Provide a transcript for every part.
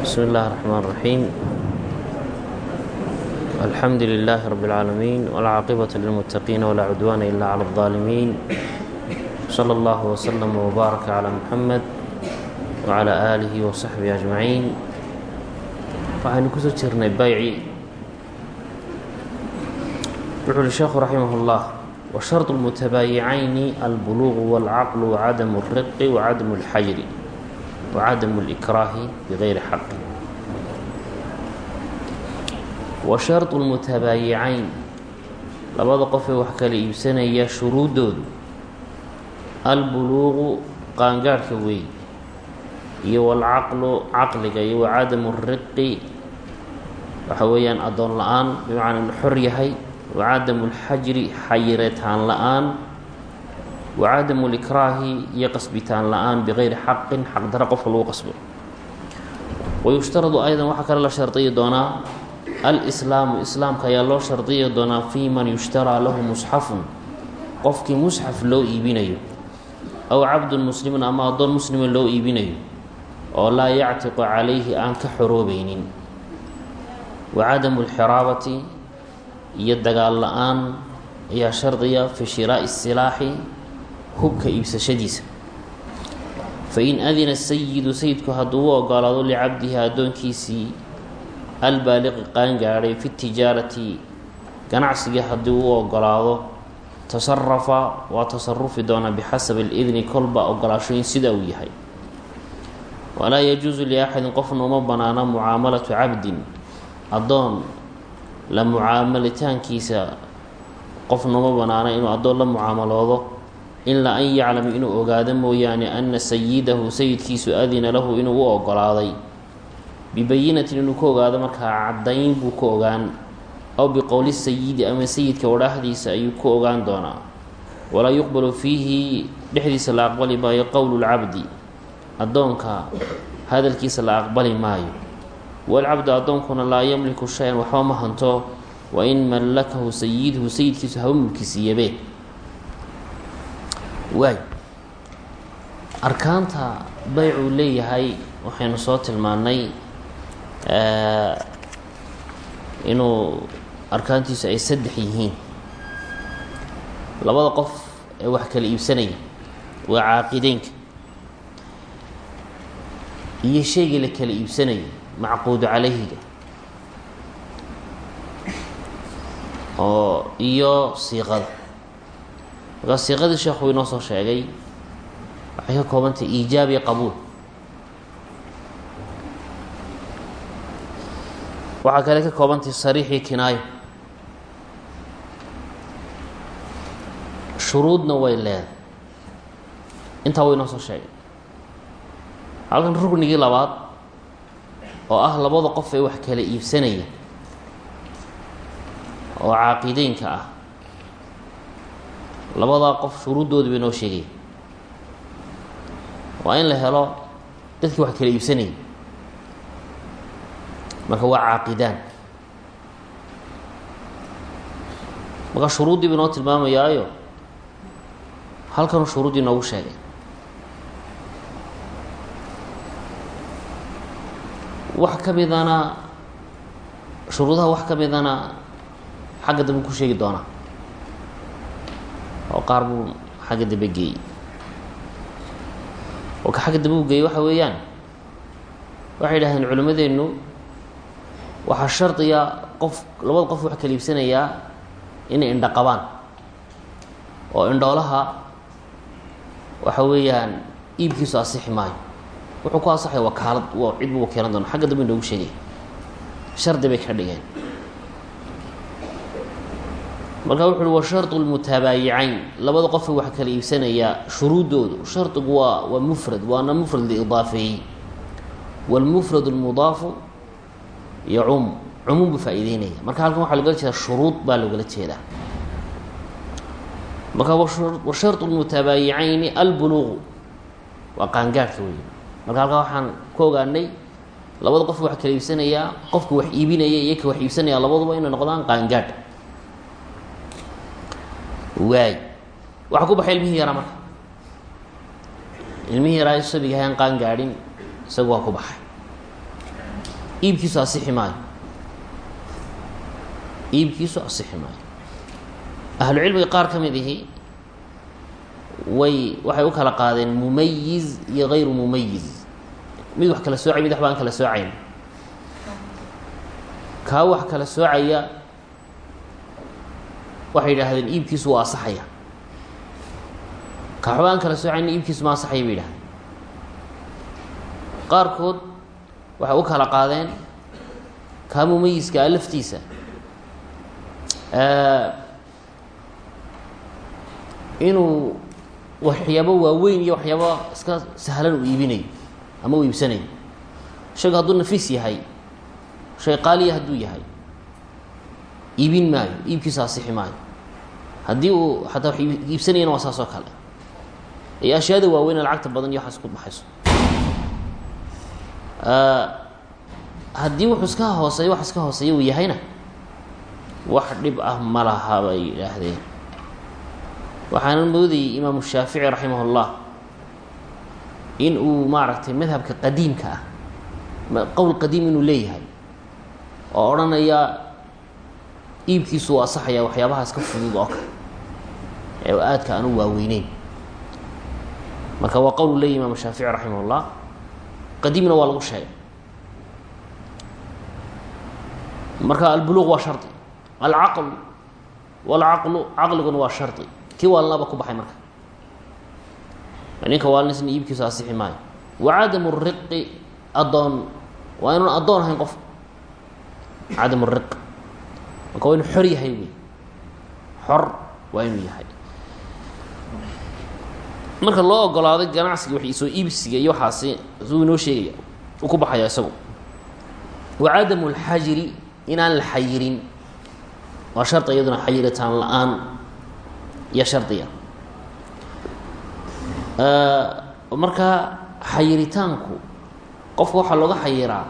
بسم الله الرحمن الرحيم الحمد لله رب العالمين والعاقبة للمتقين ولا عدوان إلا على الظالمين صلى الله وسلم وبارك على محمد وعلى آله وصحبه أجمعين waxaynu kusoo jirnay bayci wuxuu li sheekhu raximah اllah وsharط الmuتabaayicayni albuluغ والcaqل وcadam الriqi وcadam الxajri وcadam الإkraahi bغayri xaqi wa sharط الmutabaayicayn labada qofee wax kala iibsanaya shuruudoodu albuluuqu qaangaarhka weey iyo walcaqlu caqliga iyo wacadamu riqi waxa weeyaan addoon la-aan bimacnaa inu xor yahay wacadamu lxajri xayireetaan la-aan wacadamu likraahi iyo qasbitaan la'aan bigayri xaqin xaqdaro qofka lagu qasbo wayushtaradu aydan waxaa kale la shardiyi doonaa alslaamu islaamka ayaa loo shardiyi doonaa fii man yushtaraa lahu musxafun qofkii musxaf loo iibinayo aw cabdun muslimun ama addoon muslima loo iibinayo oo laa yactiqu calayhi aan ka xoroobaynin wa cadamu lxiraabati iyo dagaal la'aan ayaa shardiya fi shiraa'i silaaxi hubka iibsashadiisa fain adina sayidu sayidku hadduu u ogolaado licabdihi addoonkiisii albaaliqi qaangaadhay fi tijaarati ganacsigii haddii uu ogolaado tasarafa waa tasarufi doonaa bixasabi alidni kolba ogolaashooyin sida uu yahay. Walaa yajuusu liaxadin qofna uma banaana mucaamalatu cabdin. Addoon la mucaamalitaankiisa qofna uma banaana inuu addoon la mucaamaloodo ilaa an yaclama inuu ogaado mooyaane ana sayidahu sayidkiisu adina lahu inuu u ogolaaday. Bibayinatin inuu ka ogaado markaa caddayn buu ka ogaan aw biqowli sayidi ama sayidka wadhaahdiisa ayuu ka ogaan doonaa. Walaa yuqbalu fiihi dhexdiisa la aqbali maayo qowlu lcabdi addoonka hadalkiisa la aqbali maayo. Walcabdu addoonkuna laa yamliku shay-an waxba ma hanto. Wa in mallakahu sayiduhu sayidkiisu haba mulkisiiyabe waay arkaanta baycuu leeyahay waxaynu soo tilmaannay inuu arkaantiisu ay saddex yihiin. Labada qof ee wax kala iibsanaya waa caaqideynka iyo shaygii la kala iibsanayay macquudu calayhiga. Oo iyo siiqada markaa siiqadii sheekhu inoo soo sheegay waxay ka koobantahay iijaab iyo qabuul. Waxaa kale ka koobantahay sariix iyo kinaayo. Shuruudna way leedahay. Intaa way inoo soo sheegay. Halkan ruknigii labaad oo ah labada qof ee wax kala iibsanaya oo caaqideynka ah labadaa qof shuruuddoodii bay noo sheegaya waa in la helo dadkii wax kala iibsanayay marka waa caaqidaan. Marka shuruuddii bay noo tilmaamayaayo halkanuu shuruuddii noogu sheegay. Wax ka midana shuruudaha wax ka midana xagga dambe ku sheegi doonaa oo qaar buu xagga dambe geeyey. Oo ka xagga dambe u geeyey waxa weeyaan waxay yidhahdeen culimmadeennu waxaa shardiga qof labada qof wax kala iibsanayaa inay indho qabaan. Oo indhoolaha waxa weeyaan iibkiisu asixi maayo. Wuxuu ku asaxaya wakaalad cid buu wakiilan doona xagga dambe inoogu sheegaya shardi bay ka dhigeen marka wuxu uhi wa shardu lmutabaayicayn labada qofka wax kala iibsanayaa shuruuddoodu shardigu waa waa mufrad waana mufrad liidaafeeyey. Wاlmufrad اlmudaafu yacum cumuum buu faa'iideynaya. Marka halkan waxaa logala jeedaa shuruud baa loogala jeedaa. Marka wa shardu lmutabaayicayni albuluuqu waa qaangaadhka marka halkaa waxaan ku labada qofka wax kala iibsanayaa qofka wax iibinaya iyo ka wax iibsanaya labaduba inay noqdaan qaangaadh waay waxaa ku baxay ilmihii yaraa marka. Ilmihii yaraa sabiga hayaan qaan gaadhin isagu waa ku baxay. Iibkiisu asixi maayo. Iibkiisu asixi maayo. Ahlucilmiga qaar ka mid way waxay u kala qaadeen mumayiz iyo gayru mumayiz mid wax kala soocay mid waxba aan kala soocayn kaa wax kala soocaya waxay yidhaahdeen iibkiisu waa asaxaya kaa waxba aan kala soocayna iibkiisu ma asaxaya bay yidhahdeen qaarkood waxay u kala qaadeen kaa mumayiska a laftiisa. Inuu waxyaabo waaweyn iyo waxyaabo iska sahlan uu iibinayo ama uu iibsanayo. Shaygu hadduu nafiis yahay shay qaaliya hadduu yahay iibin maayo iibkiisa asixi maayo. Haddii uu xataa wax iibsanayana waa saas kale. Ee ashyaada waaweyne lacagta badan iyo waxaas ku baxayso. Haddii wuxuu iska hooseeyo wax iska hooseeya uu yahayna wax dhib ah ma laha bay yidhaahdeen. Waxaana moodayay imaamu shaafici raximah اllah in uu maaragtay madhabka qadiimka ah qowl qadiim inuu leeyahay oo odhanaya iibkiisu u asaxaya waxyaabaha iska fudud oo kale. Ee aadka aan u waaweyneyn. Marka waa qowl leeyahy imaamu shaafici raximah اllah qadiimna waa lagu sheegay. Marka albuluq waa shardi alcaql walcaqlu caqliguna waa shardi. Kii waalnaba ku baxay marka. Ninka waalnisna iibkiisu asixi maayo. Wa cadamu riqi addoon waa inuun addoon ahayn qof. Cadam riq marka waa inu xor yahay wey xor waa inuu yahay. Marka loo ogolaaday ganacsiga wax soo iibsiga iyo waxaasi suu inoo sheegaya uu ku baxaya isagu. Wa lxajiri inaan la xayirin. Waa shardi iyaduna xayiritaan la'aan iyo shardiga marka xayiritaanku qofka waxaa looga xayiraa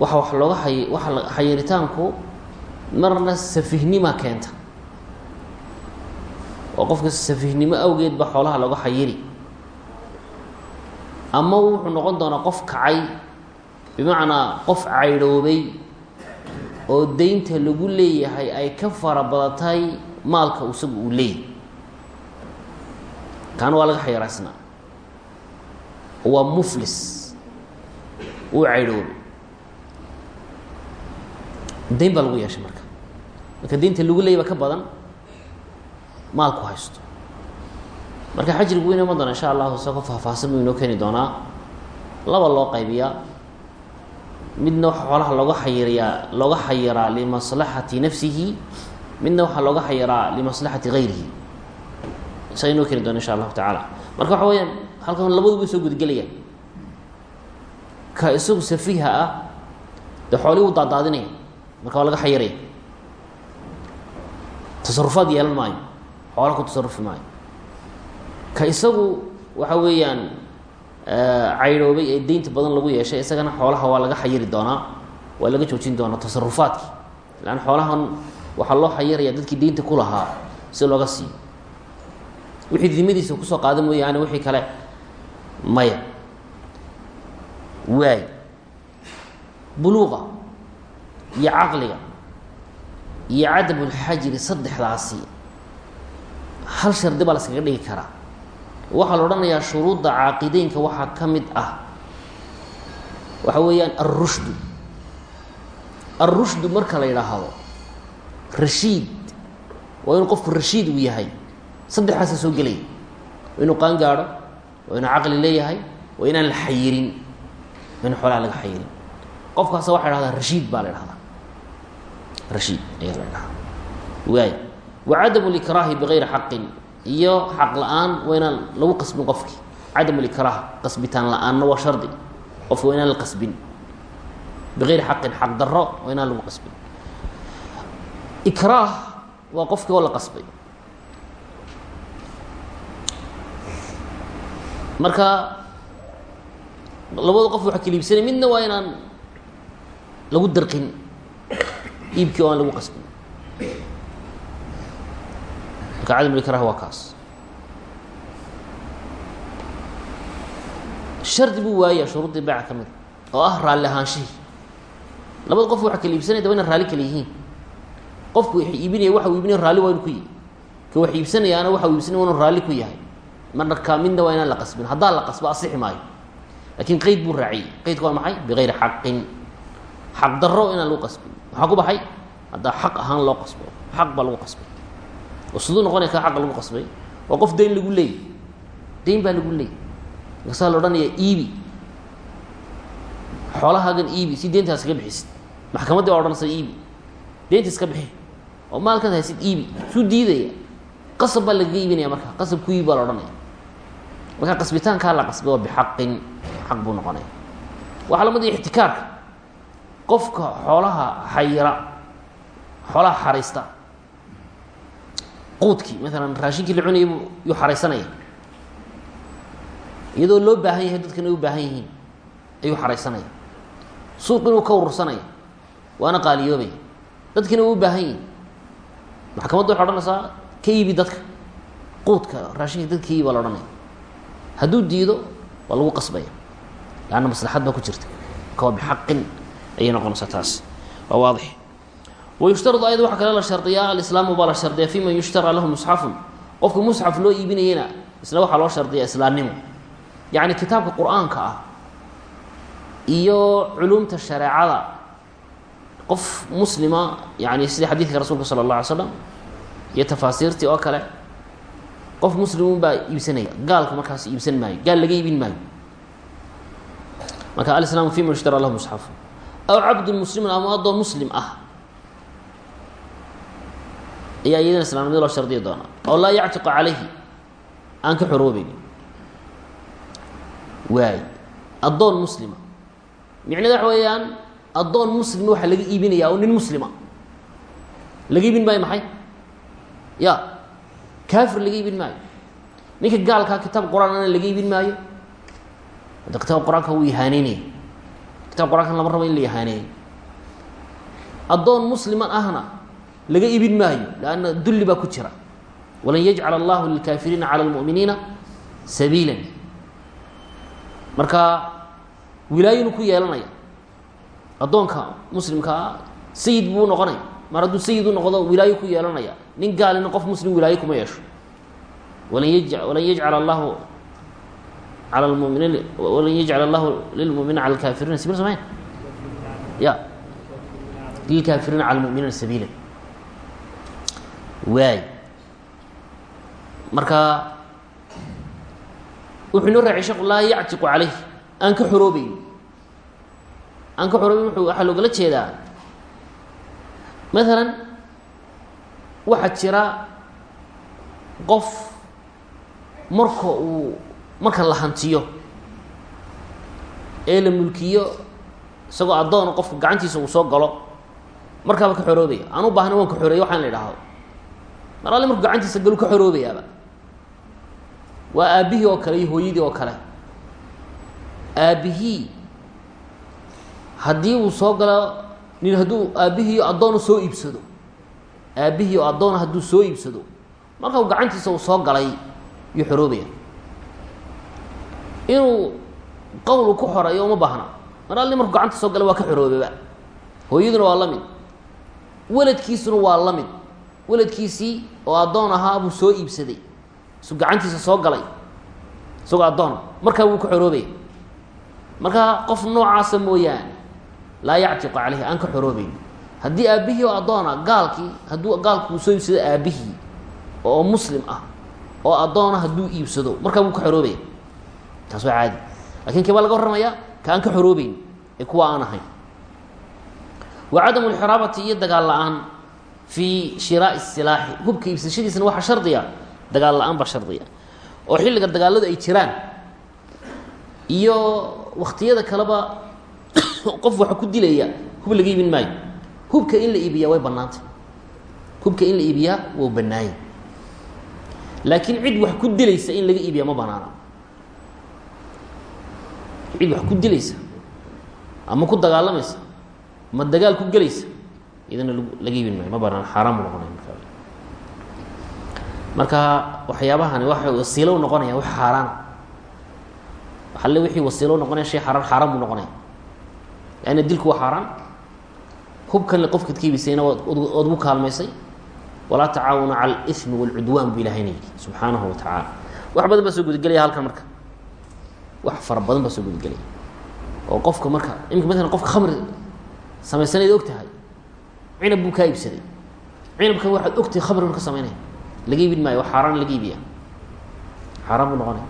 waxa wax looga ay waa xayiritaanku marna safihnima keenta. Oo qofka safihnimo awgeed ba xoolaha looga xayiri ama wuxuu noqon doonaa qof kacay bimacnaa qof caydhoobay oo deynta lagu leeyahay ay ka fara badatay maalka isagu uu leeyahy kaana waa laga xayiraysnaa waa muflis. Uu caydhoobay dayn baa lagu yeeshay marka. Marka deynta lagu leeyay ka badan maalku haysto. Marka xajrigu inoo iman insha allahu isagoo faahfaahsan buu inoo keeni doonaa. Laba loo qaybiyaa midna waxa xoolaha looga xayiriyaa looga xayiraa limaslaxati nafsihi midna waxaa looga xayiraa limaslaxati gayrihi isaga inoo keeni doona insha allahu tacaala. Marka waxa weyaan halkan labaduba soo gudgelayaan ka isagu safiha ah dee xoolihii u daadaadinaya marka waa laga xayiraya tasarufaad yeelan maayo. Xoola ku tasarufi maayo. Ka isagu waxa weeyaan caydhoobay ee deynta badan lagu yeeshay isagana xoolaha waa laga xayiri doonaa waa laga joojin doonaa tasarufaadki lan xoolahan waxaa loo xayiraya dadkii deynta ku lahaa si looga siiyo. Wixii dimadiisa ku soo qaada mooyaane wixii kale maya waay buluuqa iyo caqliga iyo cadam ulxajiri saddexdaasi. Hal shardi baa laskaga dhigi karaa. Waxaa la odhanayaa shuruudda caaqideynka waxaa ka mid ah waxa weeyaan alrushdu alrushdu marka la yidhaahdo rashiid waa inuu qofku rashiid uu yahay saddexdaasa soo gelaya waa inuu qaan gaadho waa inuu caqli leeyahay waa inaan la xayirin waa inu xoolaha laga xayirin. Qofkaasa waxa dhahdaa rashiid baa la dhahdaa rashiid ayaa la dhahdaa waay wa cadamu likraahi bigayri xaqin iyo xaq la'aan waa lagu qasbin qofki. Cadam likraah qasbitaan la'aanna waa shardi. Qofki waa la qasbin. Bigayri xaqin xaq daro waa lagu qasbin. Ikraah waa qofkii oo la qasbay. Marka labada qof waxa kala midna waa inaan lagu darqin iibkii oo aan lagu qasbin. Marka cadam likrah waa kaas. Shardi buu waaya shuruuddii beeca ka mid oo ah raalli ahaanshihii labada qof waxa kala iibsanaya daba ina raalli kala yihiin. Qofku wax iibinaya waxa uu iibinaya raalli waa inu ku yihi ka wax iibsanayaana waxa uu iibsanaya waa inu raalli ku yahay. Marka midna waa inaan la qasbin. Haddaan la qasbo asixi maayo. Lakin qeyd buu raaciyey. Qeydku waa maxay? Bigayri xaqin xaq daro inaan lagu qasbin. Maxaa ku baxay? Haddaa xaq ahaan loo qasbo. Xaq baa lagu qasbay. Oo siduu noqonaya ka xaqa lagu qasbay. Waa qof dayn lagu leeyay. Dayn baa lagu leeyay. Markaasaa la odhanaya iibi. Xoolahaagan iibi si deyntaas kaga bixisid maxkamaddii baa odhanaysa iibi. Deynta iska bixi. Oo maalkaad haysid iibi. Suu diidaya. Qasab baa lagaga iibinaya marka. Qasab ku iibi baa la odhanaya marka qasbitaankaa la qasbay waa bixaqin xaq buu noqonaya. Waxaa la mid ah ixtikaarka qofka xoolaha xayira xoolaha xaraysta quudkii maalan raashinkii la cunayay buu yuu xaraysanaya. Iyadoo loo baahan yahay dadkana u baahan yihiin ayuu xaraysanaya. Suuq inuu ka urursanaya waana qaaliyoobaya dadkina u u baahan yihiin maxkamadda waxay odhanaysaa ka iibi dadka. Quudka raashinka dadka ka iibi baa la odhanaya. Hadduu diido waa lagu qasbaya. Lanna maslaxad baa ku jirta. Kawa bixaqin ayay noqonaysaa taas waa waadix. Wayushtaradu ayada waxaa kale la shardiyaa alislaamu baa la shardiyaa fi man yushtaraa lahu musxafun. Qofka musxaf loo iibinayana isna waxaa loo shardiyaa islaamnimo. Yacni kitaabka qur'aanka ah iyo culumta shareecada qof muslima yani sida xadiidka rasuulka sala allah alay slam iyo tafaasiirtii oo kale qof muslimun baa iibsanaya. Gaalku markaas iibsan maayo gaal laga iibin maayo. Marka alislaamu fi man ishtara lahu musxafun aw cabdun muslimun ama addoon muslim ah ayaa iyadana islaamnimada loo shardiya doonaa oo laa yactiqu calayhi aan ka xoroobeyn waay addoon muslima micneda waxa weeyaan addoon muslima waxaa laga iibinayaa oo nin muslima laga iibin maayo maxay ya kaafir laga iibin maayo ninka gaalkaa kitaab qur'aan ana laga iibin maayo hadda kitaab qur'aanka wuu ihaaneynaya kitab qur'aankan lama rabo in la ihaaneeyo addoon musliman ahna laga iibin maayo lanna dulli baa ku jira walan yajcala allahu lilkaafiriina cala lmu'miniina sabiila marka wilaayonu ku yeelanaya addoonka muslimkaa sayid buu noqonaya mar hadduu sayid noqdo wilaayo ku yeelanaya nin gaalina qof muslim wilaayo kuma yeesho walan yaj walan yajcala allahu cala lmuminiin walan yajcala allahu lilmuminiina cala lkaafiriina sabiila samayn ya lilkaafiriina cala lmuminiina sabiila waay marka wuxuu inoo raacay sheekhu laa yactiqu calayh aan ka xoroobeyn aan ka xoroobeyn wuxuu waxaa loogala jeedaa maalan waxaa jira qof marka uu marka la hantiyo ee la mulkiyo isagoo addoona qofka gacantiisa uu soo galo markaaba ka xoroobaya aan u baahna waan ka xoreeya waxaan la idhaahdo mar alle markuu gacantiisa galu ka xoroobayaaba waa aabbihii oo kale iyo hooyadii oo kale. Aabbihii haddii uu soo galo nin hadduu aabbihii addoona soo iibsado. Aabbihii oo addoona hadduu soo iibsado. Marka gacantiisa uu soo galay yuu xoroobaya inuu qowlu ku xoreeyo uma baahna. Mar alle markuu gacanta soo galay waa ka xoroobaba hooyaduna waa la mid weladkiisuna waa la mid weladkiisii oo addoon ahaa buu soo iibsaday. Su gacantiisa soo galay. Isagoo addoona markaa wuu ka xoroobaya marka qof noocaasa mooyaane laa yactiqu caleyhi aan ka xoroobeyn haddii aabbihii oo addoona gaalkii hadduu gaalku uu soo iibsado aabbihii oo muslim ah oo addoona hadduu iibsado markaa wuu ka xoroobaya taas waa caadi. Lakin kee baa laga warramaya ka aan ka xoroobeyn ee kuwa aan ahayn. Wa cadamu lxiraabati iyo dagaal la'aan fii shiraa'i silaaxi hubka iibsashadiisana waxaa shardiya dagaal la'aan baa shardiya. Oo xilliga dagaaladu ay jiraan iyo waktiyada kaleba qof waxa ku dilaya hub laga iibin maayo. Hubka in la iibiyaa way bannaantay. Hubka in la iibiyaa wou bannaayay laakiin cid wax ku dilaysa in laga iibiyaa ma banaana cid wax ku dilaysa ama ku dagaalamaysa ma dagaal ku gelaysa iyadana laga iibin maayo ma banaana xaaraamu noqonaya marka. Marka waxyaabahani waxay wasiilo u noqonaya wax xaaraana alle wixii wasiilo u noqonaya shay xaaraan xaaraan buu noqonaya. Lanna dilku waa xaaraan hubkan le qofkaad ka iibisayna waad ugu kaalmaysay. Walaa tacaawanu cala alimi waalcudwaan buu ilahayna yidhi subxaanahu wa tacaala. Wax badan baa soo gudagelaya halkan marka wax fara badan baa soo gudagelaya oo qofka marka imika maalan qofka khamri samaysanayd og tahay cinab buu kaa iibsaday. Cinabkan waxaad ogtahay khamri buu ka samaynaya laga iibin maayo xaaraan laga iibiya xaaraan buu noqonaya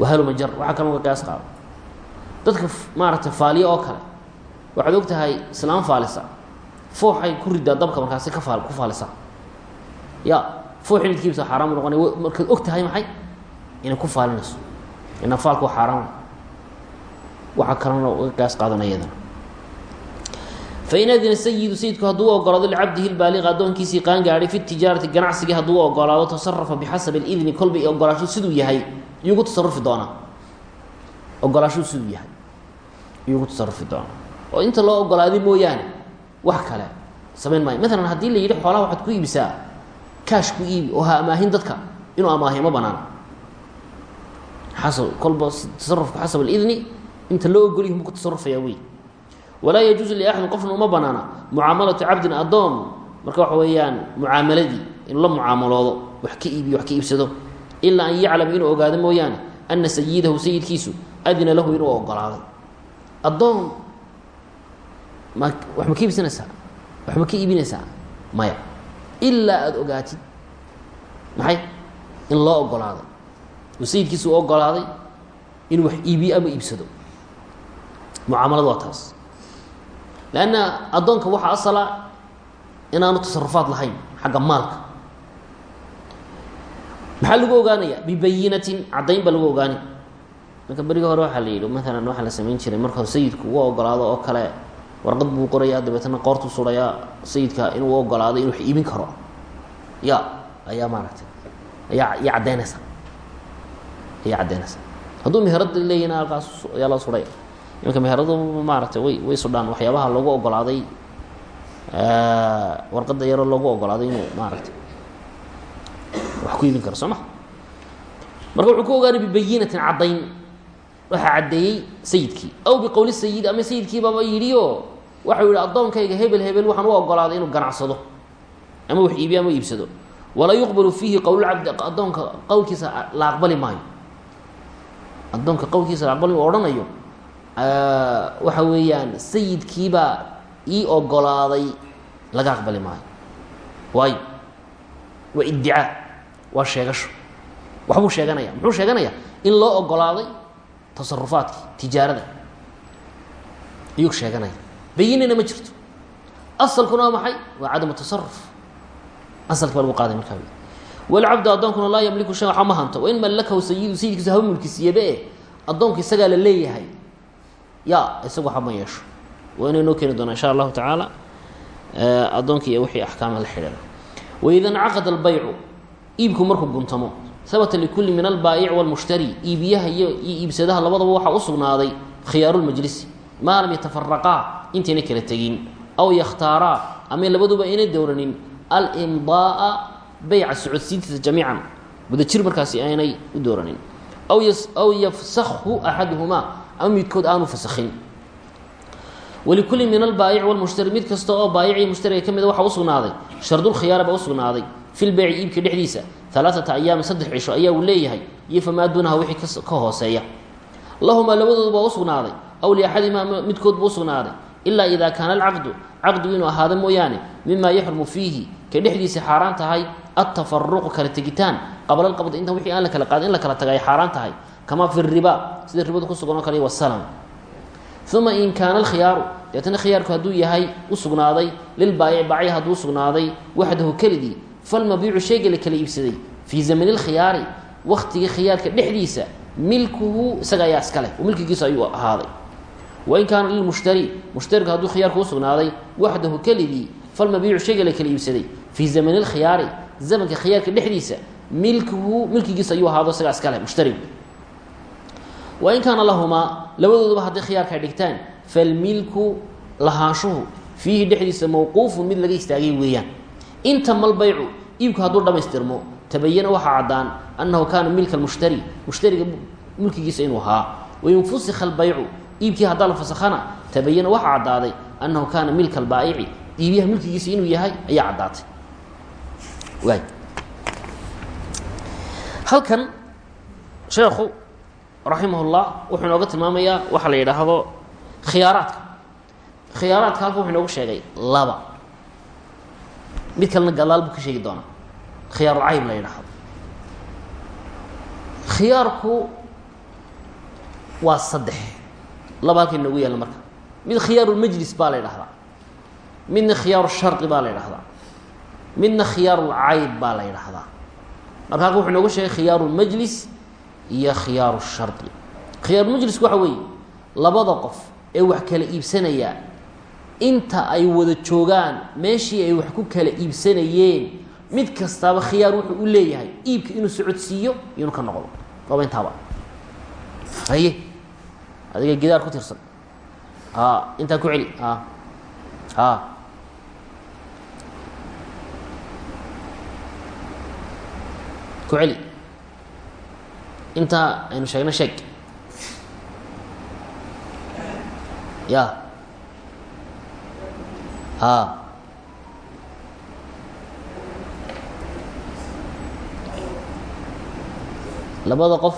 wahalumajar waxaa kaloo ka qiyaas qaado. Dadka maaragtay faaliyo oo kale waxaad og tahay islaam faalisa. Fooxay ku ridaa dabka markaasi ka faal ku faalisa. Ya foox inaad ka iibsa xaaraan buu noqonaya markaad og tahay maxay? Inay ku faalinayso ina faalku waa xaaraan waxaa kalona uga qiyaas qaadanaya iyadana fain adina sayidu sayidku hadduu ogolaado licabdihi lbaaliqa addoonkiisii qaan gaadhay fi tijaarati ganacsigii hadduu ogolaado tasarafa bixasabi اlidni kolba ogolaashu siduu yahay iyugu tasarufi doonaa. Ogolaashu siduu yahay iyugu tasarufi doonaa. Oo inta loo ogolaaday mooyaane wax kale. Samayn maayo. Maalan haddii la yidhi xoolaha waxaad ku iibisaa kaash ku iibi oo ha amaahin dadka inuu amaahiyo ma kolba tasarufka xasab alidni inta loo ogolyahi mu ku tasarufaya wey walaa yajuusu liaxadin qofna uma banaana mucaamalatu cabdin addoon. Marka waxa weeyaan mucaamaladii inuu la mucaamaloodo wax ka iibiyo wax ka iibsado ilaa an yaclama inuu ogaado mooyaane ana sayidahu sayidkiisu adina lahu inuu ogolaaday. Addoon ma wax ma ka iibsanaysaa? Wax ma ka iibinaysaa? Maya. Ilaa aada ogaatid. Maxay? In loo ogolaaday oo sayidkiisu u ogolaaday inuu wax iibiyo ama iibsado. Mucaamaladu waa taas. Lanna addoonka waxaa asala inaanu tasarufaad lahayn xagga maalka. Maxaa lagu ogaanaya bibayinatin caddayn baa lagu ogaanay marka beriga hore waxaa la yidhi maalan waxaa la samayn jiray. Marka sayidku ugu ogolaado oo kale warqad buu qorayaa dabeetana qoortuu surayaa sayidka inuu ogolaaday inuu wax iibin karo. Ya ayaa maaragtay. Ayaa ayaa caddaynaysa ayaa caddaynaysa hadduu meherada leeyahina halkaas ayaa loo suraya imanka meheradu maaragtay way way sudhaan waxyaabaha loogu ogolaaday warqadda yaroo loogu ogolaaday inuu maaragtay wax ku iibin karo soo ma? Marka wuxuu ku ogaanay bibayinatin caddayn. Waxaa caddeeyey sayidkii. Aw biqowli sayid ama sayidkiibaba yidhi o waxau yihi addoonkayga hebel hebel waxaan u ogolaaday inuu ganacsado ama wax iibiyo ama iibsado. Walaa yuqbalu fiihi qowlulcabdi addoonka qowlkiisa la aqbali maayo addoonka qowlkiisa aqbali u odhanayo waxa weeyaan sayidkiibaa ii ogolaaday laga aqbali maayo. Waayo waa iddicaa waa sheegasho. Waxbuu sheeganaya. Muxuu sheeganaya? In loo ogolaaday tasarufaadkii tijaarada. Ayuu sheeganaya. Bayinina ma jirto. Asalkuna waa maxay? Waa cadamu tasaruf asalki baa lagu qaaday markaa walcabdu addoonkuna laa yamliku shay waxba ma hanto wain mallakahu sayidu sayidkiisa haba mulkisiiyaba e addoonku isagaa la leeyahay ya isagu waxba ma yeesho waa inay noo keeni doonaa insha allahu tacaala addoonka iyo wixii axkaama la xidhiira waida incaqada albaycu iibku markuu guntamo habata likulli min albaa'ic walmushtari iibiyaha iyo iyo iibsadaha labadaba waxaa u sugnaaday khiyaarulmajlisi maa lam yatafaraqaa intayna kala tegin aw yakhtaaraa ama labaduba ayna dowranin alimdaaa beyca socodsiintiisa jamiican wadajir markaasi aynay u dooranin. Aw aw yafsakhu axaduhumaa ama midkood aanu fasakhin. Walikulli min albaayic walmushtari mid kasta oo baayicii mushtariga ka mida waxaa usugnaaday shardulkhiyaara baa usugnaaday fi lbeyci iibka dhexdiisa alaaata ayaamin saddex cisho ayaa uu leeyahay iyo famaa duunaha wixii ka hooseeya. Lahumaa labadoodu baa usugnaaday aw liaxadihimaa midkood buu usugnaaday ilaa idaa kaana alcaqdu caqdigu inuu ahaado mooyaane mima yaxrumu fiihi ka dhexdiisa xaaraan tahay atafaruqu kala tegitaan qabla alqabdi inta wixii aan la kala qaadin in la kala taga ay xaaraan tahay kamaa fi riba sida ribadu ku sugan oo kale wasalam uma in kaana alkhiyaaru deetana khiyaarku hadduu yahay u sugnaaday lilbaayic baaci hadduu usugnaaday waxdahu kelidii falmabiicu shayga la kala iibsaday fii zamani lkhiyaari waktigii khiyaarka dhexdiisa milkuhu isaga ayaa iskale milkigiisa ayuu ahaaday wain kaana lilmushtari mushtariga hadduu khiyaarku usugnaaday waxdahu kelidii falmabiicu shayga la kala zamanka khiyaarka dhexdiisa milkuhu milkigiisa ayuu ahaado isagaa iskale mushtarigu wain kaana lahumaa labadooduba hadday khiyaarka dhigtaan falmilku lahaanshuhu fiihi dhexdiisa mawquufun mid laga istaagay weeyaan. Inta malbaycu iibku hadduu dhamaystirmo tabayana waxaa caddaan annahu kaana milka mushtari mushtariga mulkigiisa inuu ahaa. Wain albaycu iibkii haddaa la fasakhana tabayana waxaa caddaaday annahu kaana milka albaa'ici iibiyaha milkigiisa inuu yahay ayaa caddaatay halkan sheekhu raximah اllah wuxuu inooga tilmaamayaa waxa la yidhaahdo khiyaaraadka. Khiyaaraadka halkan wuxuu inoogu sheegay laba. Mid kalena gadaal buu ka sheegi doonaa. Khiyaarulcayb la yidhaahdo. Khiyaarku waa saddex. Laba halka inoogu yaalla marka. Mid khiyaarulmajlis baa la yidhahdaa midna khiyaaru shardi baa la yidhahdaa midna khiyaarulcayb baa la yidhaahdaa. Marka halka wuxuu inoogu sheegay khiyaarulmajlis iyo khiyaaru shardi. Khiyaarulmajlisku waxa weeye labada qof ee wax kala iibsanaya inta ay wada joogaan meeshii ay wax ku kala iibsanayeen mid kastaaba khiyaar wuxuu u leeyahay iibka inuu socodsiiyo iyo inuu ka noqdo. Waaba intaaba haye adiga gidaar ku tirsan. A intaa ku celi. A a ku celi. Intaa aynu sheegna sheeg. Ya. A labada qof.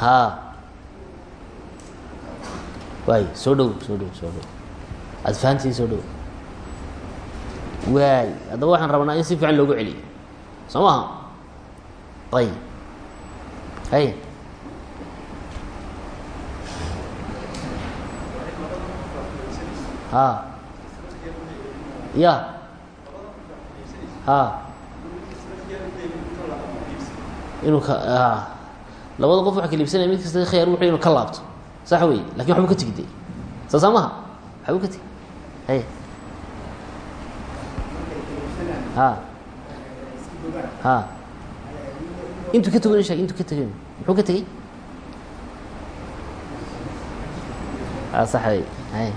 Ha. Waay soo dhow soo dhow soo dhow aad fahantiin soo dhow waay haddaba waxaan rabnaa in si fiican loogu celiyo soo maha ayib hay ha. Ya. Ha. Inuu ka labada qof waa kala iibsanaya mid kasta khayar wuxuu inuu ka laabto. Sax wey laakiin waxbuu ka tegi de soo saa maha waxbuu ka tegi hay ha ha. Intuu ka tego in sheeg intuu ka tegay muxuu ka tegey a sax wey hay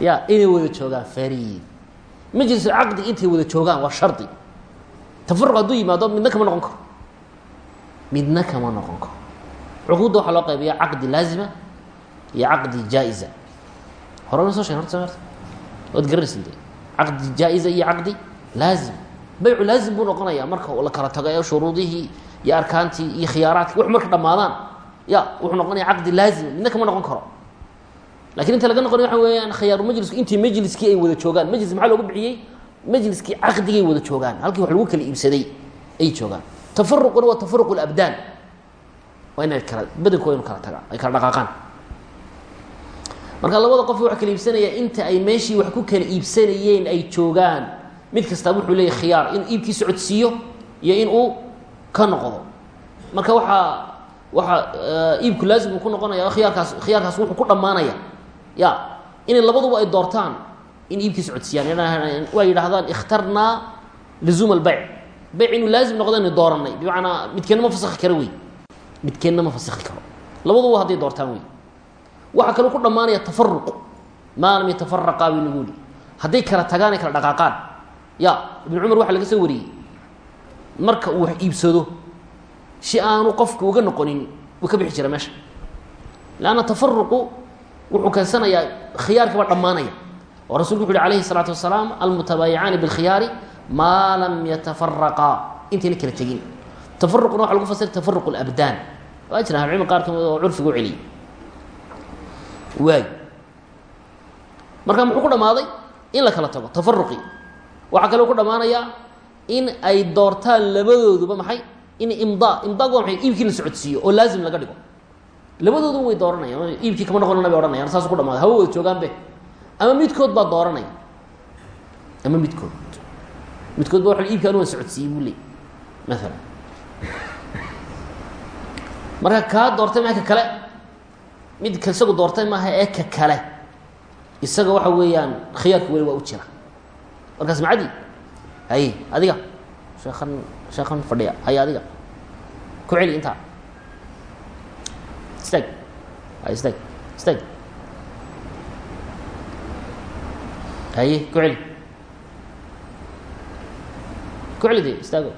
ya inay wada joogaan farid majlis caqdi intay wada joogaan waa shardi. Tafaruq hadduu yimaado midna kama noqon karo. Midna kama noqon karo. Cuquudda waxaa loo qaybiya caqdi laazima iyo caqdi jaa-iza. Horena soo shegen horta soo horta waad garanaysa de caqdi jaa-iza iyo caqdi laazim baycu laazim buu noqonayaa marka la kala tago ee shuruudihii iyo arkaantii iyo khiyaaraadkii wax marka dhammaadaan ya wuxuu noqonaya caqdi laazima midna kama noqon karo. Lakin inta laga noqonay waxa weeyaan khiyaaru majlisku intii majliskii ay wada joogaan. Majlis maxaa looga bixiyey? Majliskii caqdigay wada joogaan. Halkii wax lagu kala iibsaday ay joogaan. Tafaruquna waa tafaruq labdaan waa inay kala badanku waa inu kala tagaan ay kala dhaqaaqaan. Marka labada qof wax kala iibsanaya inta ay meeshii wax ku kala iibsanayeen ay joogaan mid kastaa wuxuu leeyahy khiyaar inuu iibkii socodsiiyo iyo in uu ka noqdo. Marka waxaa waxaa iibku laazim uu ku noqonaya khiyaarkaas khiyaarkaas wuxuu ku dhammaanaya ya inay labaduba ay doortaan in iibkii socodsiiyaan waa yidhahdaan ikhtarnaa lizuuma albeyc beyc inuu laazim noqdo inu dooranay bimacnaa midkeenna ma fasakhi karo wey. Midkeenna ma fasakhi karo. Labaduba hadday doortaan wey. Waxaa kaloo ku dhammaanaya tafaruq maa lam yatafaraqaa buu nagu yihi hadday kala tagaan ay kala dhaqaaqaan ya ibnu cumar waxaa laga soo wariyey marka uu wax iibsado si aanu qofka uga noqonin wuu ka bixi jira meesha leanna tafaruqu wuxuu keensanayaa khiyaarkiiba dhammaanaya oo rasulku wuxu uhi alayhi الsalaatu wasalaam almutabaayicaani biاlkhiyaari maa lam yatafaraqaa intayna kala tegin tafaruquna waxa lagu fasira tafaruq اlabdaan waa jira ahlucilmi qaar kamid oo curfiga u celiyay waay marka muxuu ku dhammaaday in la kala tago tafaruqii waxaa kaloo ku dhammaanaya in ay doortaan labadooduba maxay? In imdaa imdaagu waa maxay iibkii la oo laazim laga dhigo. Labadoodu way dooranayaan iibkii kama noqonana bay ohanayan saas ku dhamaada. Hawa wada joogaanbe. Ama midkood baa dooranaya. Ama midkood. Midkood ba wa iibka anu waan buu leey maalan marka kaa doortay maa ka kale midka isagu doortay maaha ee ka kale. Isaga waxa weeyaan khiyaarka weli waa u jira markaas macadi haye adiga. Sheekan sheekan fadhiya. Haye adiga. Ku celi intaa. Stag hay stag stag haye ku celi. Ku celi de istaago.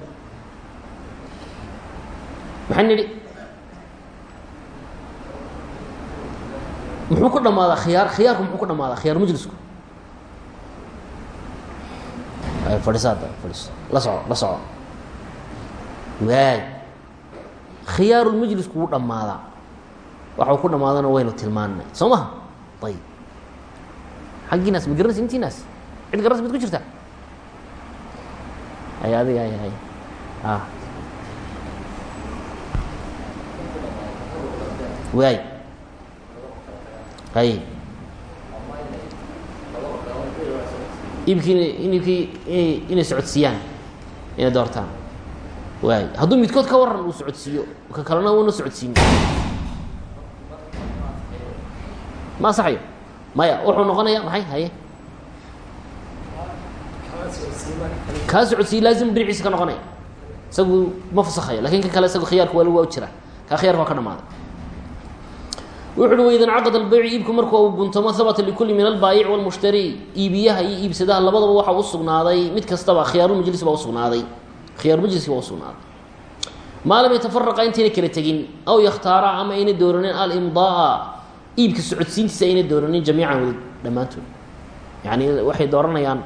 Maxaa nidhi muxuu ku dhamaadaa khiyaar? Khiyaarku muxuu ku dhamaadaa khiyaar majlisku fadhisaada fadhiso la soco la soco waay khiyaarulmajlisku wuu dhammaadaa waxau ku dhamaadana waynu tilmaanay. Soo maha ayib xaggiinaas ma garanaysa intiinaas? Cid garanaysa mid ku jirta? Ay adiga ay hay a waay hay iibkii inibkii inay socodsiiyaan inay doortaan. Waay. Hadduu midkood ka waran uu socodsiiyo ka kalena una socodsiini ma asaxayo maya wuxuu noqonaya maxay? Haye. Kaa socodsiiye laazim dhinaciisa ka noqonaya. Isagu ma fasakhayo laakiin ka kale isaga khiyaarka waa waa u jira kaa khiyarka waa ka dhamaaday wuxu uhi waidancaqad albeycu iibku marku uu guntamo habata likulli min albaayic walmushtari. Iibiyaha iyo iibsadaha labadaba waxaa u sugnaaday. Mid kastaba khiyaarulmajlis baa usugnaaday khiyaarumajliski baa usugnaaday maa lam yatafaraqa intayna kala tegin. Aw yakhtaara ama ayna dooranin alimdaaa. Iibka socodsiintiisa ayna dooranin jamiican wada dhammaantood. Yani waxay dooranayaan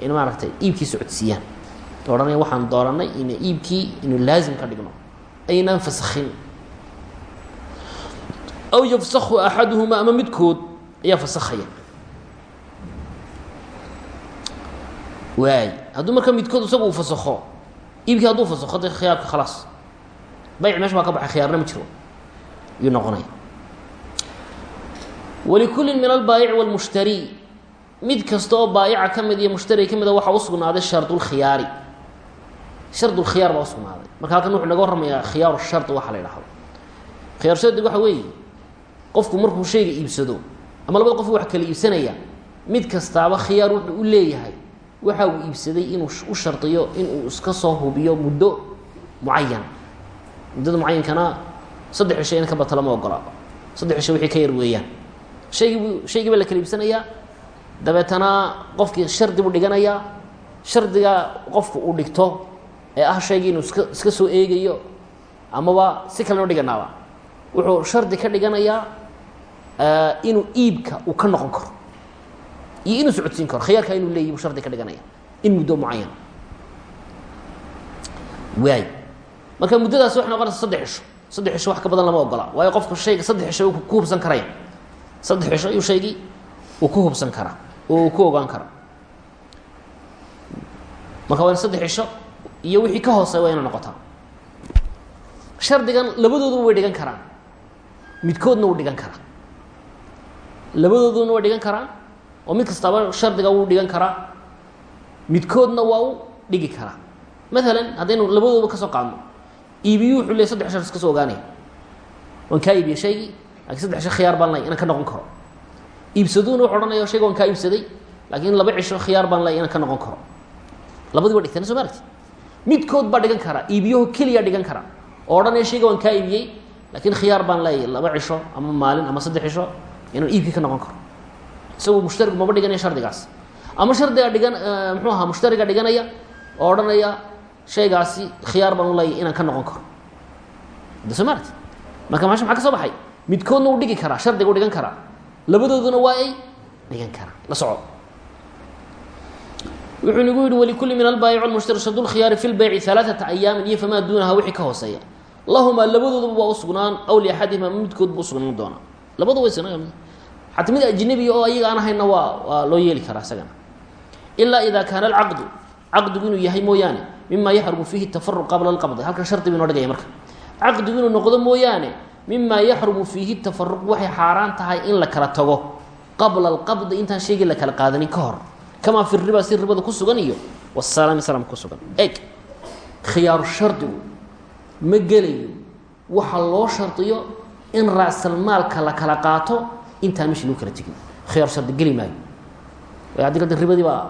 in maaragtay iibkii socodsiiyaan. Odhanaya waxaan dooranay ina iibkii inu laazim ka dhigno. Aynaan fasakhin aw yafsahu axaduhuma ama midkood ayaa fasakhaya waay hadduu marka midkood isagu fasakho iibkii hadduu fasakho de khiyaarka khalaas bayc meesha baa ka baxay khiyaarna ma jiro yuu noqonaya walikulli min albaayic walmushtari mid kasta oo baayica ka mid iyo mushtari ka mida waxaa usugnaaday shardulkhiyaari shardulkhiyaar baa marka halkan wuxuu naga warramayaa khiyaaru shard waxa la yidhahdo khiyaar shardig waxa weeye qofku markuu shayga iibsado ama labada qof wax kala iibsanaya mid kastaaba khiyaar wuxuu u leeyahay waxa uu iibsaday inuu u shardiyo inuu iska soo hubiyo muddo mucayan muddada mucayankana saddex cisho in ka bata lama ogola saddex cisho wixii ka yar weeyaan. Shaygiibu shaygii baa la kala iibsanayaa dabeetana qofkii shardi buu dhiganayaa shardiga qofku uu dhigto ee ah shaygii inuu iska iska soo eegayo amaba si kale noo dhiganaaba wuxuu shardi ka dhiganayaa inuu iibka uu ka noqon karo. Iyo inuu socodsiin karo. Khiyaarka inuu leeyahy buu shardi ka dhiganaya. In muddo mucayan waay marka muddadaas waxay noqonaysa saddex cisho saddex cisho wax ka badan lama ogola. Waayo qofku shayga saddex cisho ku hubsan karaya saddex cisho ayuu shaygii uu ku hubsan karaa oo uu ku ogaan karaa marka waa saddex cisho iyo wixii ka hoosey waa ina noqotaa. Shardigan labadooduba way dhigan karaan. Midkoodna wuu dhigan karaa labadooduna way dhigan karaan oo mid kastaaba shardiga wuu dhigan karaa midkoodna waa u dhigi karaa. Maalan haddaynu labadooduba ka soo qaadno iibiyu wuxuu leey saddex shar iska soo ogaanaya. Waan kaa iibiyey shaygii laakiin saddex cisho khiyaar baan lay inaan ka noqon karo. Iibsaduuna wuxu odhanaya shayga waan kaa iibsaday laakiin laba cisho khiyaar baan lay inaan ka noqon karo. Labadii ba dhigteen so ma aragti midkood baa dhigan karaa iibiyaho keliya dhigan kara oo odhanaya shayga waan kaa iibiyey laakiin khiyaar baan leeyahy laba cisho ama maalin ama saddex cisho inaan iibkii ka noqon karo. Isagu mushtarigu maba dhiganaya shardigaas. Ama shardiga dhigan muxuu ahaa mushtariga dhiganaya oo odhanaya shaygaasi khiyaar baan u leeyahy inaan ka noqon karo. De soo maaragti marka maasha maxaa ka soo baxay? Midkoodna uu dhigi karaa shardiga u dhigan karaa. Labadooduna waa ay dhigan karaan la soco wuxuu nagu yihi walikulli min albaayic walmushtari shadu lkhiyaari fi lbeyci alaaata ayaamin iyo famaa duunaha wixii ka hooseeya. Lahumaa labadooduba waa usugnaan aw liaxadihima midkood bu usugnaan doonaa. Labadu way xataa mid ajnabiya oo ayaga aan ahayna waa loo yeeli karaa isagana. Ilaa ida kaana alcaqdu caqdigu inuu yahay mooyaane mima yaxrumu fiihi tafaruq qabla alqabdi halkan shardi bu inoo dhigaya marka. Caqdigu inuu noqdo mooyaane mima yaxrumu fiihi tafaruq waxay xaaraan tahay in la kala tago. Qabla alqabdi intaan shaygii la kala qaadanin ka hor. Kamaa fi riba si ribada ku sugan iyo wasalaami salaam ku sugan. Eg khiyaaru shardigu ma waxa loo shardiyo in ra'salmaalka la kala qaato intaan meshi lagu kala tegin khiyaaru shardi geli maayo. Way haddii kada ribadii baa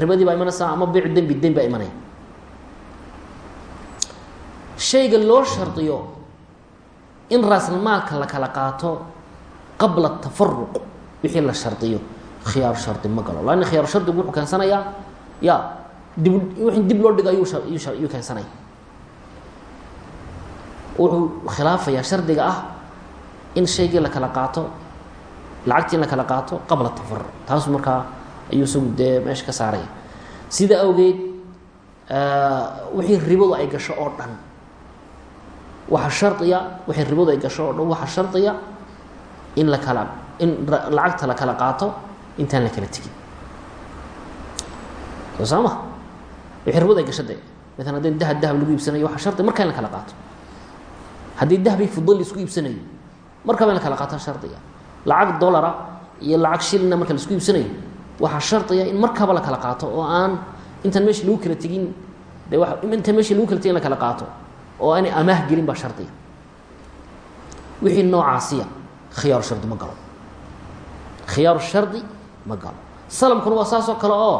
ribadii baa imanaysaa ama beycu dembi dembi baa imanaya. Shayga loo shardiyo in raasalmaalka la kala qaato qabla tafaruq wixii la shardiyo khiyaaru shardi ma galo. Lanna khiyaaru shardigu wuxuu keensanayaa ya dib wixii dib loo dhigo ayuu ayuu keensanaya. Wuxuu khilaafayaa shardiga ah in shaygii la kala qaato lacagtii in la kala qaato qabla tafaruc taasu markaa ayuu isagu dee meesha ka saaraya sida awgeed wixii ribadu ay gasho oo dhan. Waxaa shardiya wixii ribadu ay gasho oo dhan waxaa shardiya in la kala in lacagta la kala qaato intaan la kala tegin. Soo wixii ribadu ay gasho dee maalan haddii dahab dahab lagu iibsanayo waxaa shardi markaa in la kala qaato. Haddii dahabii fudal la isku iibsanayo markaba in la kala qaato shardiga lacag dolara iyo lacag shilina marka la isku iibsanayo waxaa shardiya in markaba la kala qaato oo aan intaan meesha lagu kala tegin de wa intaan meesha lagu kala tegin la kala qaato oo aanay amaah gelin baa shardiga wixii noocaasiya khiyaaru shardi ma galo. Khiyaaru shardi ma galo. Salamkuna waa saas oo kale oo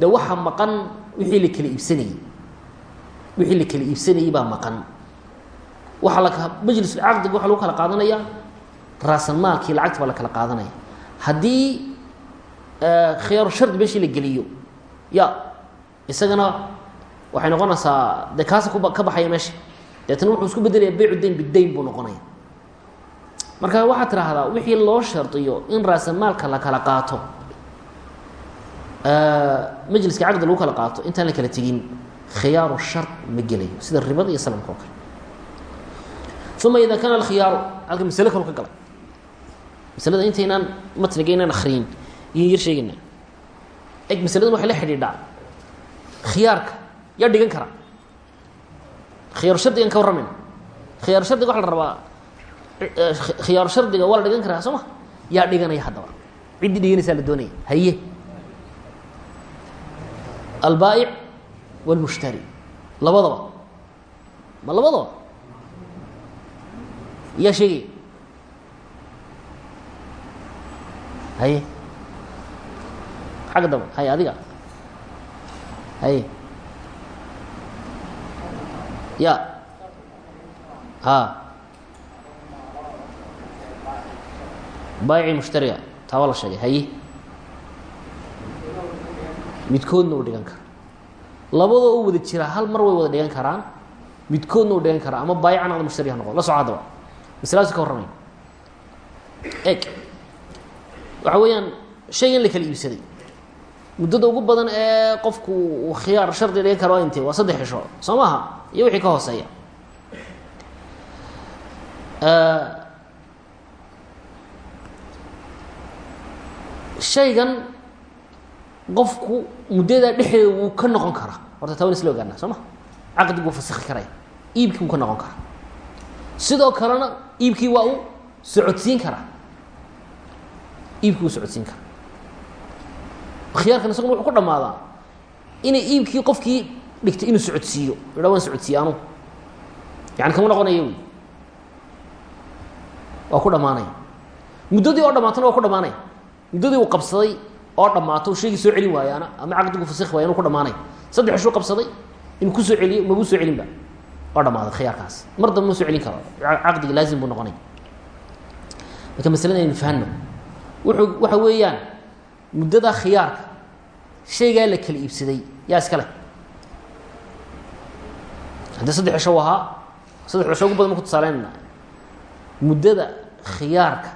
de waxa maqan wixii la kala iibsanayey wixii la kala iibsanayey baa maqan. Waxaa la majliscaqdiga waxaa lagu kala qaadanaya raasanmaalkii lacagta baa la kala qaadanaya. Haddii khiyaaru shardi meeshii la geliyo ya isagana waxay noqonaysaa dee kaasa kuba ka baxaya meesha. Deetna wuxuu isku bedelaya beycu dayn bidayn buu noqonaya. Marka waxaad tidhaahdaa wixii loo shardiyo in raasamaalka la kala qaato majliska caqdi lagu kala qaato intaan la kala tegin khiyaaru shard ma gelayo sida ribada iyo salamka oo kale. Uma ida kaana alkhiyaaru halka masale kalu ka galay masalada intaynaan matniga inaan akriyin iyo yar sheegayna. Eg masaladan waxay la xidhiidhaa khiyaarka yaa dhigan kara. Khiyaaru shardigan ka warramayna khiyaaru shardiga waxa la rabaa khiyaaru shardiga waa dhigan karaa soo ma? Dhiganaya haddaba. Ciddii dhiganaysaa la doonaya. Haye albaa'ic walmushtari. Labadaba. Ma labadaba? Yaa sheegaya haye xagga daba haye adiga haye ya. Ha. Baayici mushtariga taa waa la sheegay haye midkoodna uu dhigan kara labadoo u wada jira hal mar way wada dhigan karaan. Midkoodna uu dhigan karaa ama baayican ada mushtari ha noqo la soco haddaba masaladaas ka warramay eg waxa weeyaan shaygan la kala iibsaday. Muddada ugu badan ee qofku uu khiyaar shardi dhigan karo intee? Waa saddex cisho soo iyo wixii ka hooseeya. Shaygan qofku muddadaa dhexdeeda wuu ka noqon karaa. Horta taa isla ogaanaa soo ma caqdiguu fasikhi karaya iibkii wuu ka noqon karaa. Sidoo kalena iibkii waa uu socodsiin karaa iibkii wuu socodsiin karaa khiyaarkan isaguna wuxuu ku dhammaadaa inay iibkii qofkii dhigtay inuu socodsiiyo. Idha waan socodsiiye anu yani kama noqonaya wy waa ku dhammaanaya muddadii oo dhamaatana waa ku dhamaanaya muddadii uu qabsaday oo dhammaato shaygii soo celin waayaana ama caqdigu fasikh waaya inu ku dhamaanaya saddex ishuu qabsaday inuu ku soo celiyo mabuu soo celinba. Waa dhamaaday khiyaarkaas. Mar dambe ma soo celin karo. Caqdiga laazim buu noqonaya marka masalada aynu fahno wuxuu waxa weeyaan muddada khiyaarka shaygaa la kala iibsaday yaa iska leh. Haddii saddex cisho u ahaa badan ku tusaaleynayna muddada khiyaarka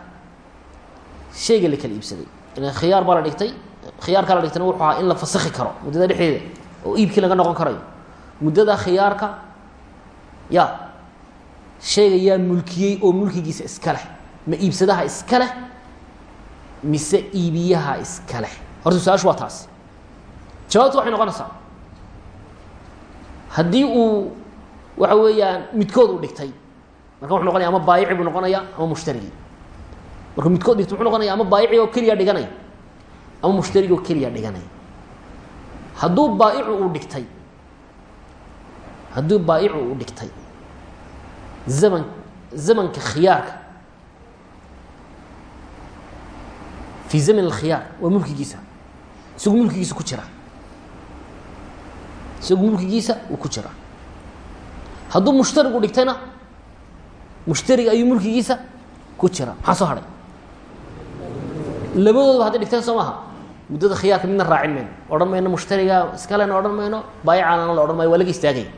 shayga la kala iibsaday. Ila khiyaar baa dhigtay khiyaarkaa la dhigtayna wuxuu ahaa in la fasakhi karo muddada dhexdeeda oo iibkii laga noqon karayo. Muddada khiyaarka ya shayga yaa oo mulkigiisa iska leh ma iibsadaha iska leh mise iibiyaha iska leh. Horta su'aashu waa taas. Jawaabtu waxay noqonaysaa haddii uu waxa weeyaan midkood uu dhigtay marka wuxu noqonaya ama baayici buu noqonaya ama mushtarigii markuu midkood dhigto wuxuu noqonaya ama baayici oo keliya dhiganaya ama mushtarigi oo keliya dhiganaya hadduu baa'icu uu dhigtay hadduu baa'icu uu dhigtay zaman zamanka khiyaarka fi zaman alkhiyaar waa mulkigiisa isagu mulkigiisa ku jira isagu mulkigiisa uu ku jira hadduu mushtarigu dhigtayna mushtariga ayuu mulkigiisa ku jira maxaa soo hadhay labadoodaba hadday dhigteen soo maaha muddada khiyaarka midna raacin mayno odhan mayno mushtariga iskalena odhan mayno baayicaanana la odhan maayo waa laga istaagaya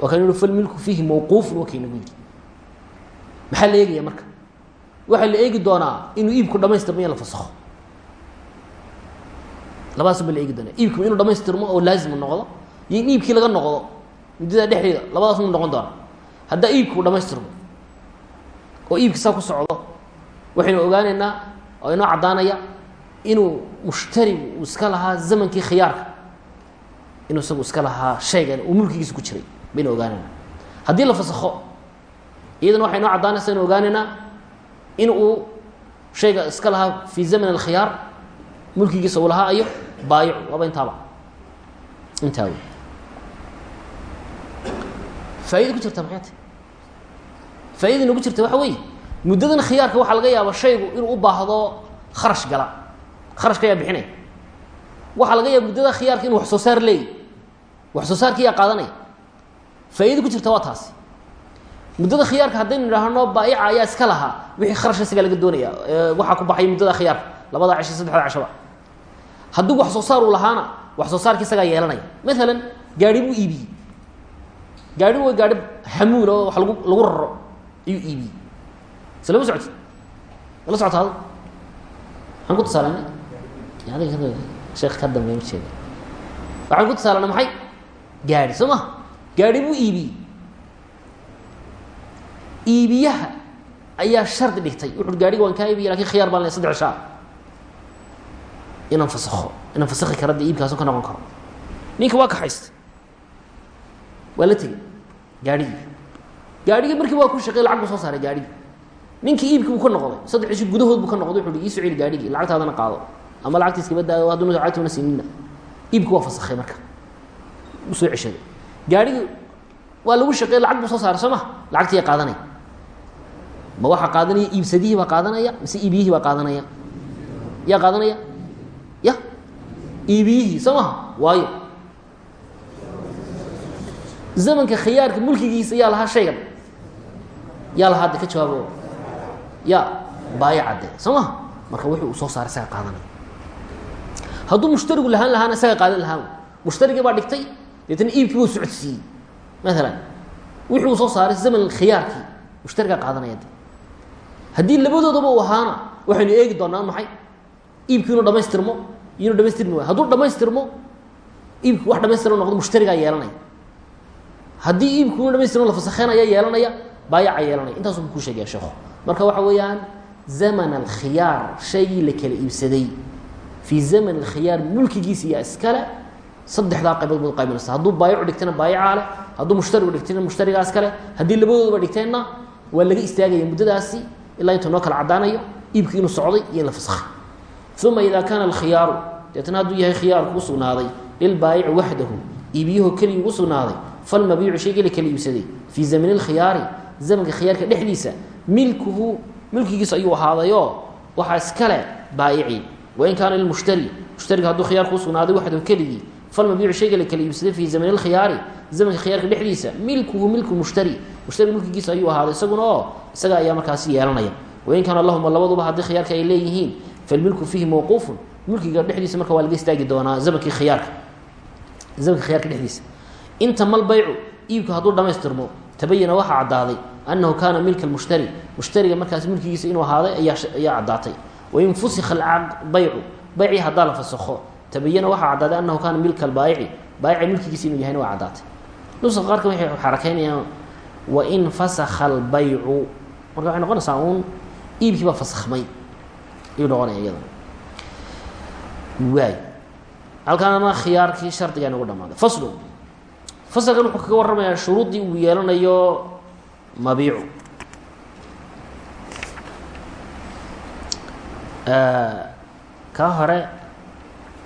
waa kan yihi falmilku fiihi mawquufun waa kaynagu yidhi maxaa la eegaya marka waxaa la eegi doonaa inuu iibku dhamaystirmo in la fasakho. Labadaasba la eegi doonaa. Iibku inuu dhamaystirmo oo laazimu noqdo. Iyo in iibkii laga noqdo muddada dhexdeeda labadaas mu noqon doona haddaa iibku dhamaystirmo oo iibki saa ku socdo waxaynu ogaaneynaa oo inoo caddaanaya inuu mushtarigu uu iska lahaa zamankii khiyaarka. Inuu isagu iska lahaa shaygan uu mulkigiisa ku jiray. Baynu ogaanaynaa. Haddii la fasakho iyadana waxay noo caddaanaysa inu ogaaneynaa in uu shayga iska lahaa fi zaman alkhiyaar mulkigiisa uu lahaa iyo baayicu waaba intaaba. Intaa wey ku jirta maxay tahy faaidada jirta waxa weeye muddadan khiyaarka waxaa laga yaaba shaygu inuu u baahdo kharash gala. Kharashka ayaa bixinaya. Waxaa laga yaaba muddada khiyaarka inu wax soo saar leeyahy wax soo saarka yaa qaadanaya. Ku jirta waa taasi muddada khiyaarka haddaynu idhaahno baa'ica ayaa iska lahaa wixii kharashka isagaa laga doonaya waxaa ku baxay muddada khiyaarka labada cisho saddexda cishaba hadduu wax soo saar uu lahaana wax soo saarki isagaa yeelanaya. Maalan gaari buu iibiyey. Gaari waa gaari xamuula oo wax lagu lagu raro ayuu iibiyey. Islama socoti mala socota adu maxaan ku tusaalanay adiga sheekh ka dambe ma jeeda waxaan ku tusaalana maxay? Gaari soo ma? Gaari buu iibiyey iibiyaha ayaa shardi dhigtay. Wuxu gaariga waan kaa iibiya laakiin khiyaar baan le saddex shaa inaan fasakho inaan fasakhi kara dee iibkaasu ka noqon karo. Ninka waa kaxaystay waa la tegey gaarhigii gaarhigii markii waa ku shaqey lacag buu soo saaray gaarhigii ninkii iibkii buu ka noqday saddex ishi gudahood buu ka noqday wuxu hi ii soo celi gaarhigii lacagtaadana qaado. Ama lacagta iskaba daayo hadduna lacagtuna siinina iibki waa fasakhay marka. U ceshaday. Gaarhigii waa lagu shaqeey lacag buu soo saaray soo ma? Lacagtii yaa qaadanaya ma waxaa qaadanaya iibsadihii baa qaadanaya mise iibiyihii baa qaadanaya? Yaa qaadanaya? Ya? Iibiyihii soo maha waayo. Zamanka khiyaarka mulkigiisa yaa lahaa shaygan. Yaa lahaa de ka jawaabo. Ya baayacade soo maha marka wixii uu soo saaray isaga qaadanaya hadduu mushtarigu lahaan lahaana isaga qaadan lahaan mushtarigii baa dhigtay deetna iibkii buu socodsiiyey. Maalan wixii uu soo saaray zaman khiyaarkii mushtarigaa qaadanaya. de haddii labadoodaba uu ahaana waxaynu eegi doonaa maxay? Iibkii inuu iyo inu dhamaystirmi waay hadduu dhamaystirmo iibki wax dhamaystirmo noqdo mushtarigaa yeelanaya. Haddii iibki inu dhamaystirmo la fasakheynaya yeelanaya baayaca yeelanaya. Intaasu bu kuu sheegaya sheekhu marka waxa weeyaan zaman alkhiyaar shaygii la kala iibsaday fii zaman alkhiyaar mulkigiisa iyo iskale saddexdaa qaybood baad qaybinaysa hadduu baayacu dhigtana baayacaa leh hadduu mushtarigu dhigtana mushtarigaas kale haddii labadoodaba dhigteenna waa laga istaagaya muddadaasi ilaa intuu noo kala caddaanayo iibkii inuu socday iyo in la faskhay uma ida kaana alkhiyaaru deetna hadduu yahay khiyaarku u sugnaaday lilbaayici waxdahu iibiyahoo keligii ugu sugnaaday falmabiicu shaygii la kala iibsaday fii zamani lkhiyaari zamanka khiyaarka dhexdiisa milkuhu milkigiisa ayuu ahaadayoo waxaa iskale baayicii wain kaana lilmushtari mushtariga hadduu khiyaarku usugnaaday waxdahu keligii falmabiicu shayga la kala iibsaday fii zamani lkhiyaari zamanka khiyaarka dhexdiisa milkuhu milku mushtari. Mushtariga milkigiisa ayuu ahaaday isaguna oo isaga ayaa markaasi yeelanaya. Wain kaana lahuma labaduba haddii khiyaarka ay leeyihiin falmilku fiihi mawquufun mulkiga dhexdiisa marka waa laga istaagi doonaa zamankii khiyaarka. Zamanka khiyaarka dhexdiisa. Inta mal baycu iibku hadduu dhamaystirmo tabayana waxaa caddaaday annahu kaana milka mushtari. Mushtariga markaas milkigiisa inuu ahaaday ayaa caddaatay wain fusikha baycu baycii haddaa la fasakho tabayana waxaa caddaaday annahu kaana milka albaayici. Baayica milkigiisa inuu yahayna waa caddaatay nuska qaarka waxay xarakeynayaan wain fasakha albaycu marka waxay noqonaysaa uun iibkii baa fasakhmay. Ayuu noqonaya iyada. Waay halkaana khiyaarkii shardigaa nagu dhamaaday. Faslu. Fasalkan wuxuu kaga warramayaa shuruuddii uu yeelanayo mabiicu. Ka hore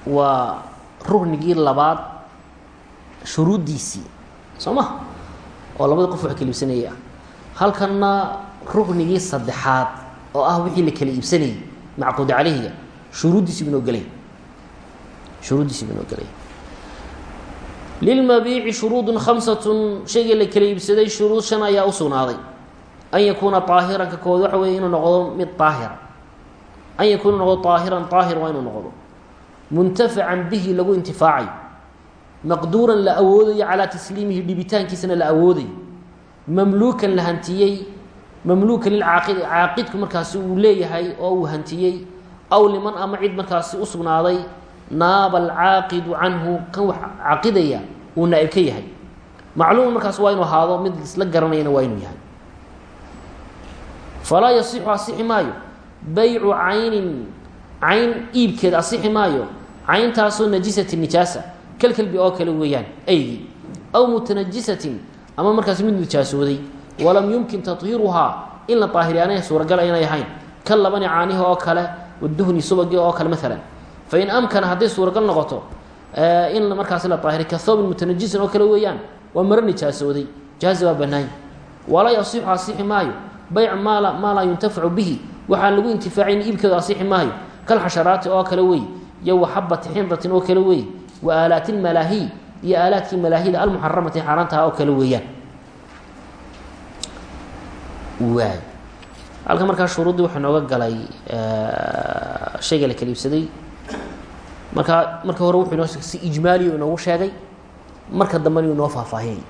waa rugnigii labaad shuruuddiisii soo ma oo labada qof wax kala iibsanayay halkanna rugnigii saddexaad oo ah wixii la kala iibsanayay macquud caleyhiga shuruuddiisi binoo gelay shuruuddiisi binoo gelay lilmabiici shuruudun khamsatun shaygii la kala iibsaday shuruud shan ayaa u sugnaaday. An yakuuna aahiran ka kood waxa weeye inuu noqdo mid aahira an yakuuna noqdo aahiran aahir waa inuu noqdo muntafacan bihi lagu intifaacayo maqduuran la awoodayo calaa tasliimihi dhibitaankiisana la awoodayo mamluukan la hantiyey mamluuka lilcaaqidi caaqidku markaasi uu leeyahay oo uu hantiyey aw liman ama cid markaasi u sugnaaday naaba alcaaqidu canhu kan wax uu naa'ib ka yahay. Macluuman markaas waa inuu ahaado mid isla garanayana waa inuu yahay. Falaa yasixu asixi maayo. Baycu caynin cayn iibkeed asixi maayo cayntaasoo najisati nijaasa kalkalbi oo kale weeyaan aygii aw mutanajisatin ama markaas mid nijaasooday walam yumkin tahiiruhaa in la daahiriyaanay aynay ahayn. Ka labani caanihi oo kale waduhni subagi oo kale maalan fain amkana hadday suuragal noqoto in markaas la daahiri ka thoobin mutanajisin oo kale weeyaan waa maro nijaasooday. Jaazi waa banaany walaa yasixu asixi maayo. Bayc maala maa laa bihi. Waxaan lagu intifaacayn iibkeedu asixi maayo. Kalxasharaati oo kale wey iyo waxabati xindatin oo kale wey wa aalaati lmalaahiy iyo aalaadkii malaahida almuxaramati xaaraantaha oo kale weeyaan. Waay halkan markaa shuruuddii waxaa nooga galay shayga la kala iibsaday markaa marka hore wuxuu inoo si ijmaaliyo inoogu sheegay marka dambena inoo faahfaahinay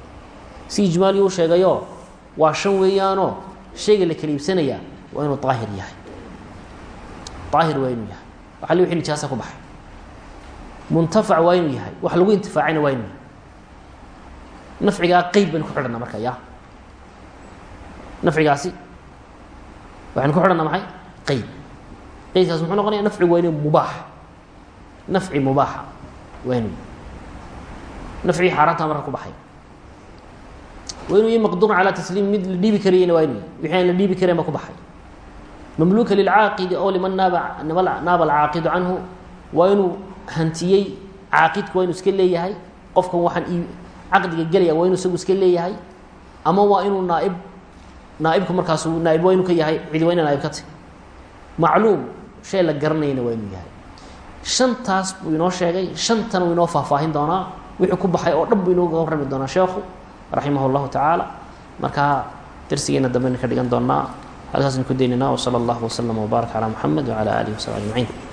si ijmaaliyo u sheegayoo waa shan weeyaanoo shayga la kala iibsanayaa waa inuu daahir yahay. Daahir waa inuu yahay li wixii nijaasa ku baxay. Muntafac waa yahay. Wax lagu intifaacayna waa inuu yahay. Ku xidhanaa marka ya nafcigaasi waxaynu ku xidhanaa maxay? Qeyb qeydkaas muxuu noqonaya nafcigu waa inuu nafci mubaaxa waa inuu xaaraanta marka ku baxay. Waa inuu yahy maqduurun calaa mid la dhiibi karayena waa wixii la dhiibi karayn ku baxay mamluuka lilcaaqidi oo liman naaba alcaaqidu canhu waa inuu hantiyey caaqidku waa inuu iska leeyahay qofkan waxaan caqdiga gelaya waa inuu iska leeyahay ama waa inuu naaib naaibku markaasu naaib waa inuu ka yahay cidi waa ina naaib ka tahy macluum shay la garanayana waa inuu yahay. Shantaas buu inoo sheegay shantana uu inoo faahfaahin doonaa wixii ku baxay oo dhan buu inooga warrami doonaa sheekhu raximah اllahu tacaala. Markaa darsigeena ka dhigan doonaa halkaasaan ku daynana wsala allah waslama wbaarak calaa muxamed wcala aalihi wasaxbi ajmaciin.